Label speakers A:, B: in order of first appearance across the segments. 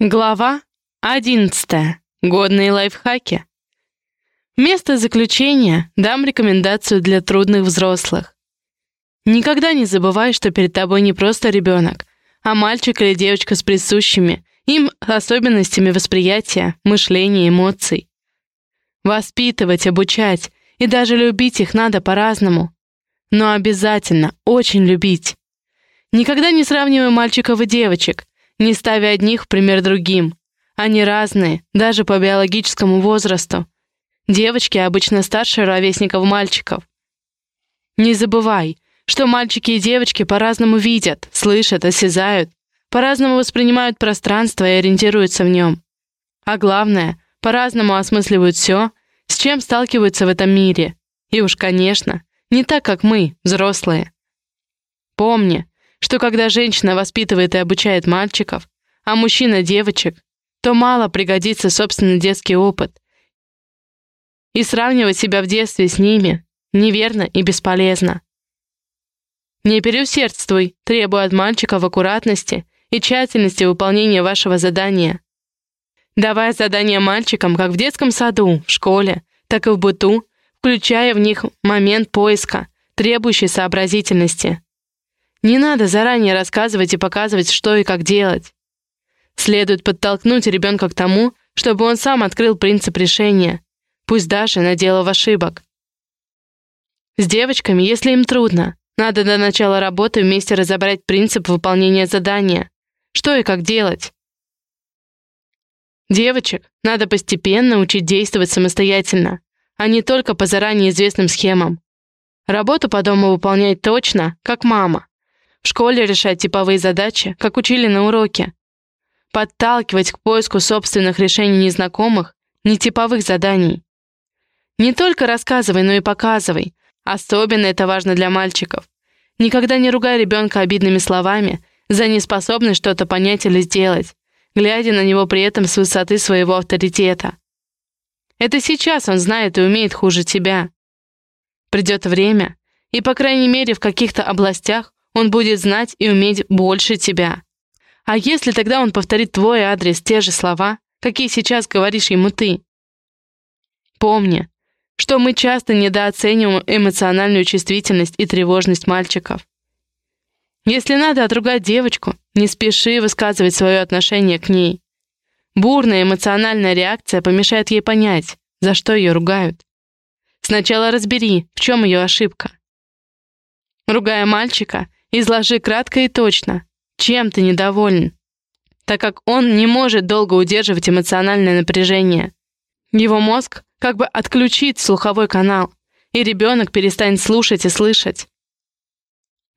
A: Глава 11. Годные лайфхаки. Вместо заключения дам рекомендацию для трудных взрослых. Никогда не забывай, что перед тобой не просто ребенок, а мальчик или девочка с присущими им особенностями восприятия, мышления, эмоций. Воспитывать, обучать и даже любить их надо по-разному. Но обязательно очень любить. Никогда не сравнивай мальчиков и девочек, не ставя одних в пример другим. Они разные, даже по биологическому возрасту. Девочки обычно старше ровесников мальчиков. Не забывай, что мальчики и девочки по-разному видят, слышат, осязают, по-разному воспринимают пространство и ориентируются в нем. А главное, по-разному осмысливают все, с чем сталкиваются в этом мире. И уж, конечно, не так, как мы, взрослые. Помни, что когда женщина воспитывает и обучает мальчиков, а мужчина — девочек, то мало пригодится собственный детский опыт. И сравнивать себя в детстве с ними неверно и бесполезно. Не переусердствуй, требуя от мальчиков аккуратности и тщательности выполнения вашего задания. Давая задания мальчикам как в детском саду, в школе, так и в быту, включая в них момент поиска, требующий сообразительности. Не надо заранее рассказывать и показывать, что и как делать. Следует подтолкнуть ребенка к тому, чтобы он сам открыл принцип решения, пусть даже наделав ошибок. С девочками, если им трудно, надо до начала работы вместе разобрать принцип выполнения задания, что и как делать. Девочек надо постепенно учить действовать самостоятельно, а не только по заранее известным схемам. Работу по дому выполнять точно, как мама. В школе решать типовые задачи, как учили на уроке. Подталкивать к поиску собственных решений незнакомых, нетиповых заданий. Не только рассказывай, но и показывай. Особенно это важно для мальчиков. Никогда не ругай ребенка обидными словами за неспособность что-то понять или сделать, глядя на него при этом с высоты своего авторитета. Это сейчас он знает и умеет хуже тебя. Придет время, и, по крайней мере, в каких-то областях он будет знать и уметь больше тебя. А если тогда он повторит твой адрес те же слова, какие сейчас говоришь ему ты? Помни, что мы часто недооцениваем эмоциональную чувствительность и тревожность мальчиков. Если надо отругать девочку, не спеши высказывать свое отношение к ней. Бурная эмоциональная реакция помешает ей понять, за что ее ругают. Сначала разбери, в чем ее ошибка. Ругая мальчика, Изложи кратко и точно, чем ты недоволен, так как он не может долго удерживать эмоциональное напряжение. Его мозг как бы отключит слуховой канал, и ребенок перестанет слушать и слышать.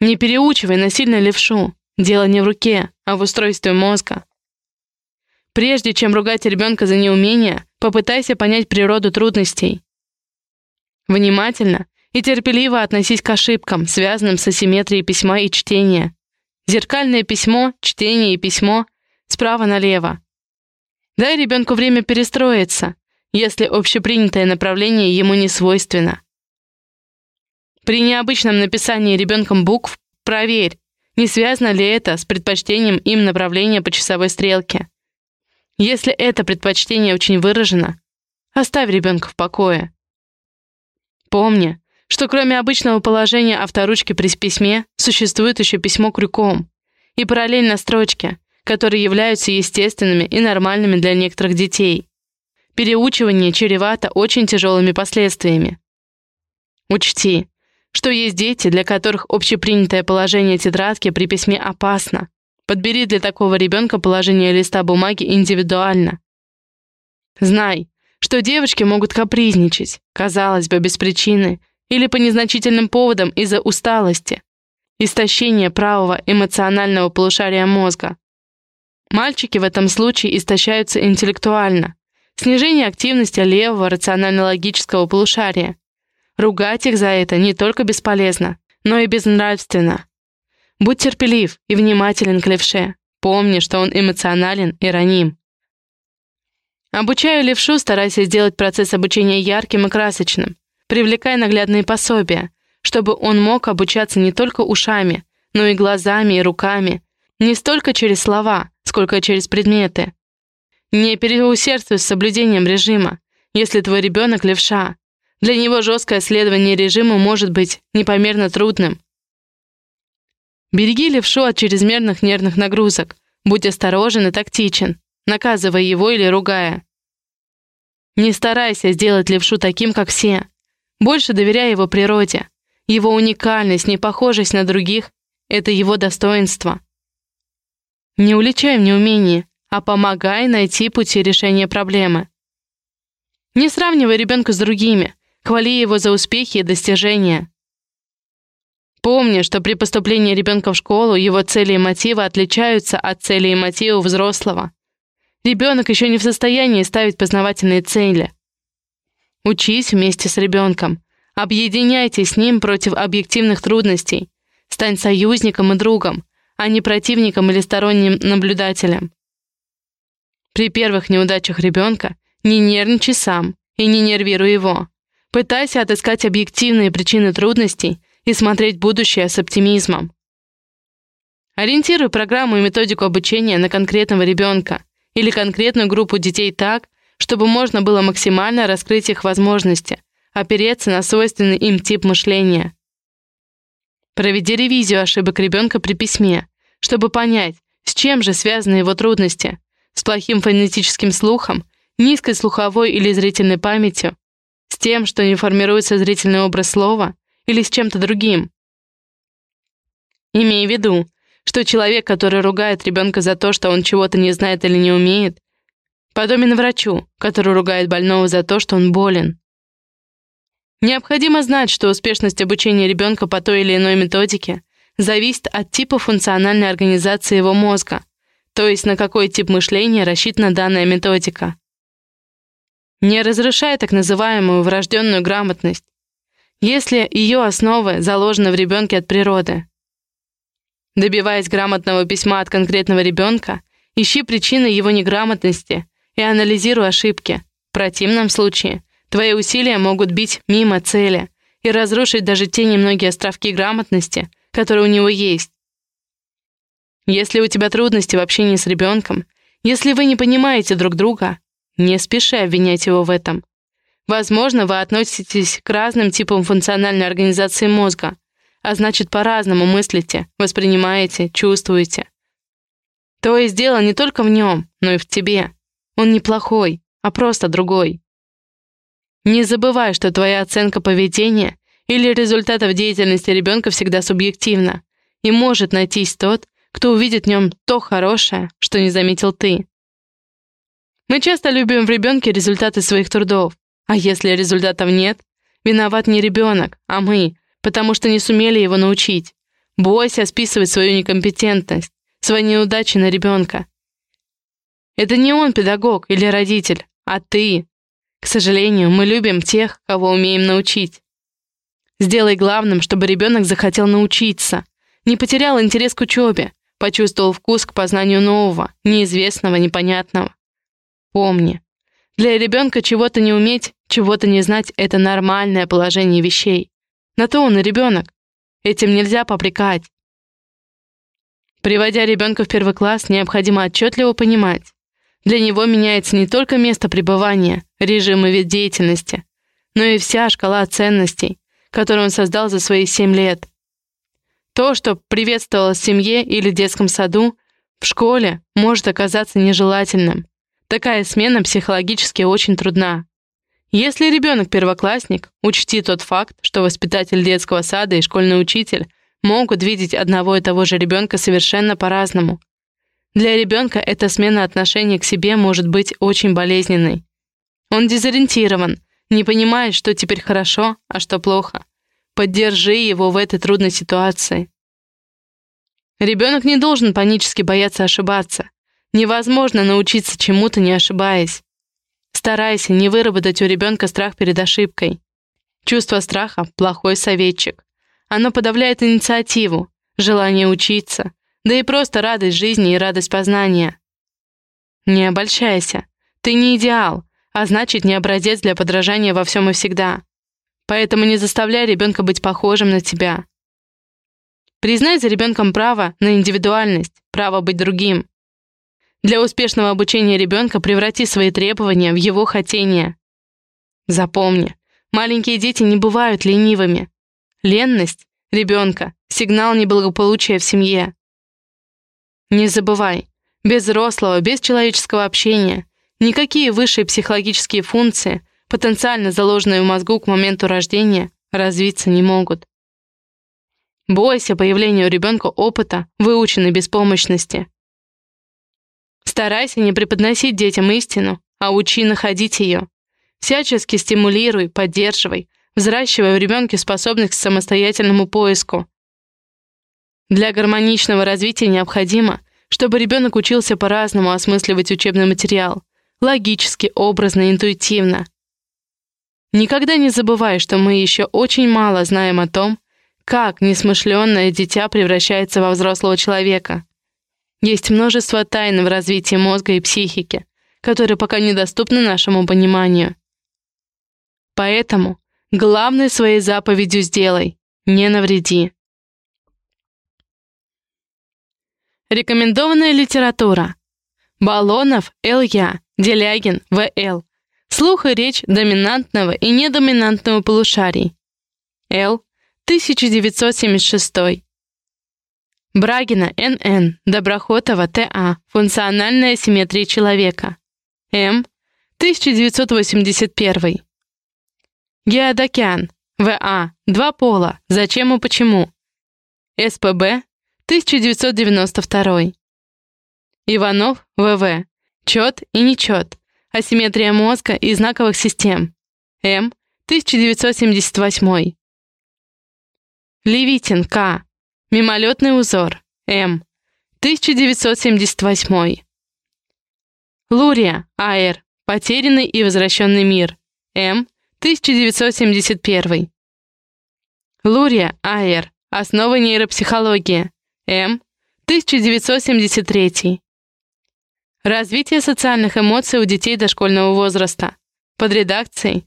A: Не переучивай насильно левшу. Дело не в руке, а в устройстве мозга. Прежде чем ругать ребенка за неумение, попытайся понять природу трудностей. Внимательно и терпеливо относись к ошибкам, связанным с асимметрией письма и чтения. Зеркальное письмо, чтение и письмо справа налево. Дай ребенку время перестроиться, если общепринятое направление ему не свойственно. При необычном написании ребенком букв проверь, не связано ли это с предпочтением им направления по часовой стрелке. Если это предпочтение очень выражено, оставь ребенка в покое. Помни, что кроме обычного положения авторучки при письме существует еще письмо крюком и параллельно строчки, которые являются естественными и нормальными для некоторых детей. Переучивание чревато очень тяжелыми последствиями. Учти, что есть дети, для которых общепринятое положение тетрадки при письме опасно. Подбери для такого ребенка положение листа бумаги индивидуально. Знай, что девочки могут капризничать, казалось бы, без причины, или по незначительным поводам из-за усталости, истощения правого эмоционального полушария мозга. Мальчики в этом случае истощаются интеллектуально, снижение активности левого рационально-логического полушария. Ругать их за это не только бесполезно, но и безнравственно. Будь терпелив и внимателен к левше. Помни, что он эмоционален и раним. Обучая левшу, старайся сделать процесс обучения ярким и красочным, Привлекай наглядные пособия, чтобы он мог обучаться не только ушами, но и глазами и руками, не столько через слова, сколько через предметы. Не переусердствуй с соблюдением режима, если твой ребенок левша. Для него жесткое следование режиму может быть непомерно трудным. Береги левшу от чрезмерных нервных нагрузок. Будь осторожен и тактичен, наказывая его или ругая. Не старайся сделать левшу таким, как все. Больше доверяй его природе. Его уникальность, непохожесть на других — это его достоинство. Не уличай в неумении, а помогай найти пути решения проблемы. Не сравнивай ребенка с другими, хвали его за успехи и достижения. Помни, что при поступлении ребенка в школу его цели и мотивы отличаются от целей и мотивов взрослого. Ребенок еще не в состоянии ставить познавательные цели. Учись вместе с ребенком. Объединяйтесь с ним против объективных трудностей. Стань союзником и другом, а не противником или сторонним наблюдателем. При первых неудачах ребенка не нервничай сам и не нервируй его. Пытайся отыскать объективные причины трудностей и смотреть будущее с оптимизмом. Ориентируй программу и методику обучения на конкретного ребенка или конкретную группу детей так, чтобы можно было максимально раскрыть их возможности, опереться на свойственный им тип мышления. Проведи ревизию ошибок ребенка при письме, чтобы понять, с чем же связаны его трудности, с плохим фонетическим слухом, низкой слуховой или зрительной памятью, с тем, что не формируется зрительный образ слова, или с чем-то другим. Имей в виду, что человек, который ругает ребенка за то, что он чего-то не знает или не умеет, подобен врачу, который ругает больного за то, что он болен. Необходимо знать, что успешность обучения ребенка по той или иной методике зависит от типа функциональной организации его мозга, то есть на какой тип мышления рассчитана данная методика. Не разрушай так называемую врожденную грамотность, если ее основы заложены в ребенке от природы. Добиваясь грамотного письма от конкретного ребенка, ищи причины его неграмотности и анализируй ошибки. В противном случае твои усилия могут бить мимо цели и разрушить даже те немногие островки грамотности, которые у него есть. Если у тебя трудности в общении с ребенком, если вы не понимаете друг друга, не спеши обвинять его в этом. Возможно, вы относитесь к разным типам функциональной организации мозга, а значит, по-разному мыслите, воспринимаете, чувствуете. То есть дело не только в нем, но и в тебе. Он не плохой, а просто другой. Не забывай, что твоя оценка поведения или результатов деятельности ребенка всегда субъективна, и может найтись тот, кто увидит в нем то хорошее, что не заметил ты. Мы часто любим в ребенке результаты своих трудов, а если результатов нет, виноват не ребенок, а мы, потому что не сумели его научить. Бойся списывать свою некомпетентность, свои неудачи на ребенка. Это не он педагог или родитель, а ты. К сожалению, мы любим тех, кого умеем научить. Сделай главным, чтобы ребенок захотел научиться, не потерял интерес к учебе, почувствовал вкус к познанию нового, неизвестного, непонятного. Помни, для ребенка чего-то не уметь, чего-то не знать — это нормальное положение вещей. На то он и ребенок. Этим нельзя попрекать. Приводя ребенка в первый класс, необходимо отчетливо понимать. Для него меняется не только место пребывания, режим и вид деятельности, но и вся шкала ценностей, которую он создал за свои семь лет. То, что приветствовалось в семье или детском саду, в школе может оказаться нежелательным. Такая смена психологически очень трудна. Если ребенок первоклассник, учти тот факт, что воспитатель детского сада и школьный учитель могут видеть одного и того же ребенка совершенно по-разному. Для ребенка эта смена отношения к себе может быть очень болезненной. Он дезориентирован, не понимает, что теперь хорошо, а что плохо. Поддержи его в этой трудной ситуации. Ребенок не должен панически бояться ошибаться. Невозможно научиться чему-то, не ошибаясь. Старайся не выработать у ребенка страх перед ошибкой. Чувство страха — плохой советчик. Оно подавляет инициативу, желание учиться, да и просто радость жизни и радость познания. Не обольщайся. Ты не идеал, а значит, не образец для подражания во всем и всегда. Поэтому не заставляй ребенка быть похожим на тебя. Признай за ребенком право на индивидуальность, право быть другим. Для успешного обучения ребенка преврати свои требования в его хотение. Запомни, маленькие дети не бывают ленивыми. Ленность ребенка — сигнал неблагополучия в семье. Не забывай, без взрослого, без человеческого общения никакие высшие психологические функции, потенциально заложенные в мозгу к моменту рождения, развиться не могут. Бойся появления у ребенка опыта, выученной беспомощности. Старайся не преподносить детям истину, а учи находить ее. Всячески стимулируй, поддерживай, взращивая в ребенке способность к самостоятельному поиску. Для гармоничного развития необходимо, чтобы ребенок учился по-разному осмысливать учебный материал, логически, образно, интуитивно. Никогда не забывай, что мы еще очень мало знаем о том, как несмышленное дитя превращается во взрослого человека. Есть множество тайн в развитии мозга и психики, которые пока недоступны нашему пониманию. Поэтому главной своей заповедью сделай — не навреди. Рекомендованная литература. Балонов Л.Я., Делягин В.Л. Слух и речь доминантного и недоминантного полушарий. Л. 1976. Брагина Н.Н., Доброхотова Т.А., Функциональная симметрия человека. М. 1981. Геодокян, В.А., Два пола, Зачем и почему. СПБ, 1992. Иванов, В.В., Чет и нечет. Асимметрия мозга и знаковых систем. М. 1978. Левитин, К. Мимолетный узор. М. 1978. Лурия, А.Р. Потерянный и возвращенный мир. М. 1971. Лурия, А.Р. Основы нейропсихологии. М. 1973. Развитие социальных эмоций у детей дошкольного возраста. Под редакцией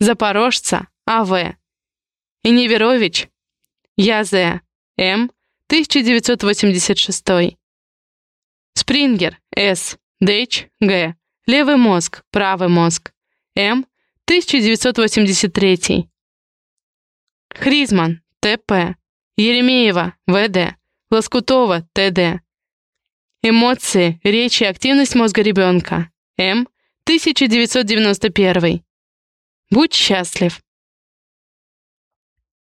A: Запорожца А.В. Иневерович Язе М. 1986. Спрингер, С. Дейч, Г. Левый мозг, правый мозг. М. 1983. Хризман, Т.П. Еремеева, В.Д. Лоскутова, Т.Д. Эмоции, речь и активность мозга ребенка. М. 1991. Будь счастлив.